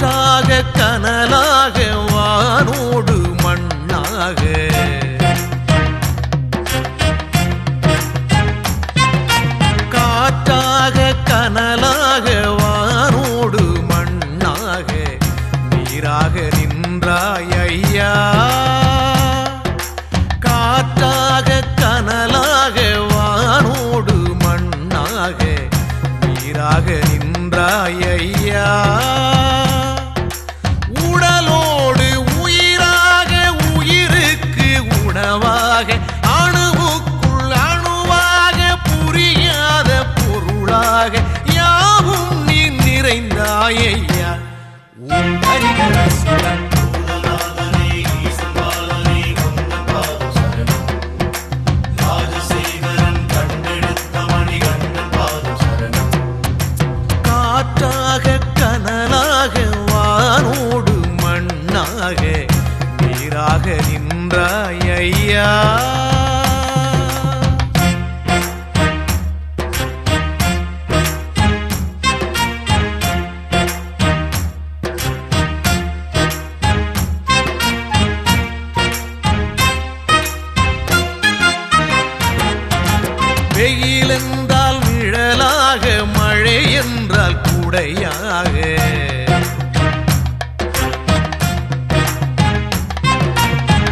காற்றாக கனலாக வானோடு மண்ணாக. காற்றாக கனலாக வானோடு மண்ணாக. நீராக நின்றாய் ஐயா. காற்றாக கனலாக வானோடு மண்ணாக. நீராக நின்றாய் ஐயா. பொருளாக அணுவுக்குள் அணுவாக புரியாத பொருளாக யாவும் நீ நிறைந்தாயையா? உன் ஹரிகர சுரன் என்றால் நிழலாக மழை என்றால் குடையாக.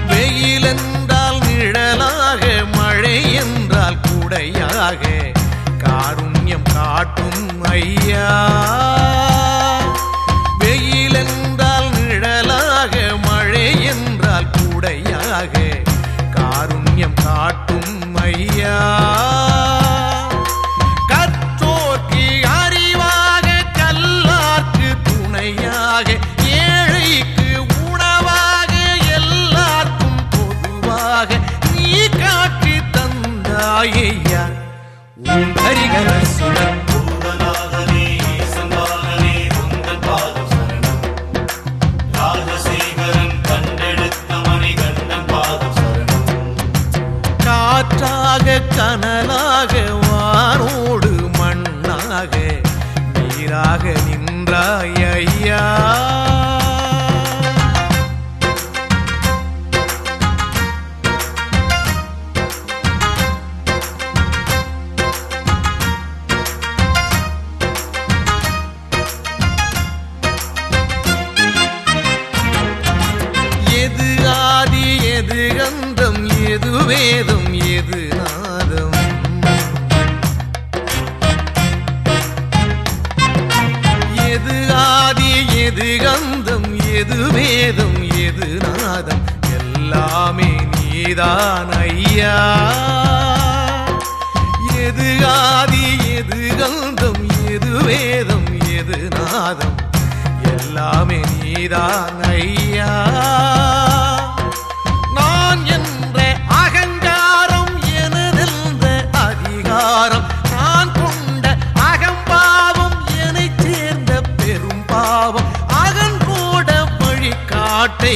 வெயில் என்றால் நிழலாக மழை என்றால் குடையாக. காருண்யம் காட்டும் ஐயா. வெயில் என்றால் நிழலாக மழை என்றால் கூடையாக. காருண்யம் காட்டும் ஐயா. பொதுவாக நீ காட்டி தந்தாயையா? உன் ஹரிகர சுடர். காற்றாக கனலாக வானோடு மண்ணாக நீராக நின்றாய் ஐயா வேதம் எது நாதம்? எது ஆதி எது கந்தம் எது வேதம் எது நாதம்? எல்லாமே நீதான் ஐயா. எது ஆதி எது கந்தம் எது வேதம் எது நாதம்? எல்லாமே நீதான் ஐயா. பாட்டை